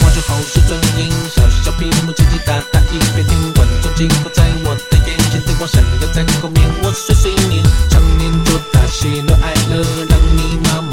话就好是尊银，小小屏幕叽叽喳喳一边听，观众经过在我的眼前，灯光闪耀在后面，我碎碎念，常年做大戏，怒哀乐，让你妈妈。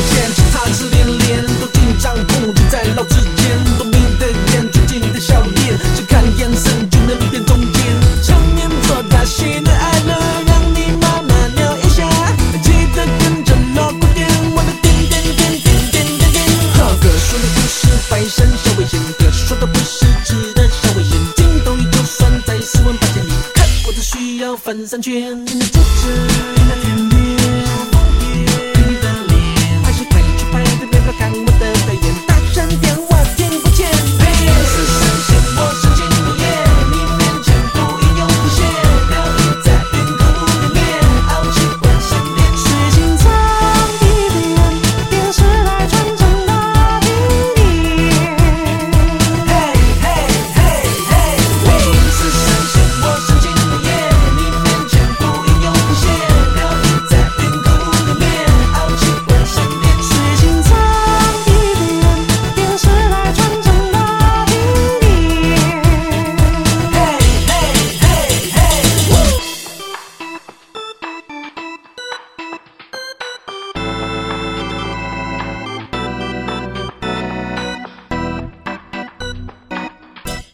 离万千，他是连连，都紧张不停在绕之间，多迷的眼，纯净的笑脸，只看眼神就能变中间。常年做大喜的爱乐，让你妈妈扭一下，记得跟着锣鼓点，我的点点点点点点点。呵，哥说的不是拜山小危险，哥说的不是值得小危险，筋斗云就算在四万八千里，看我只需要翻三圈，你的支持，你的甜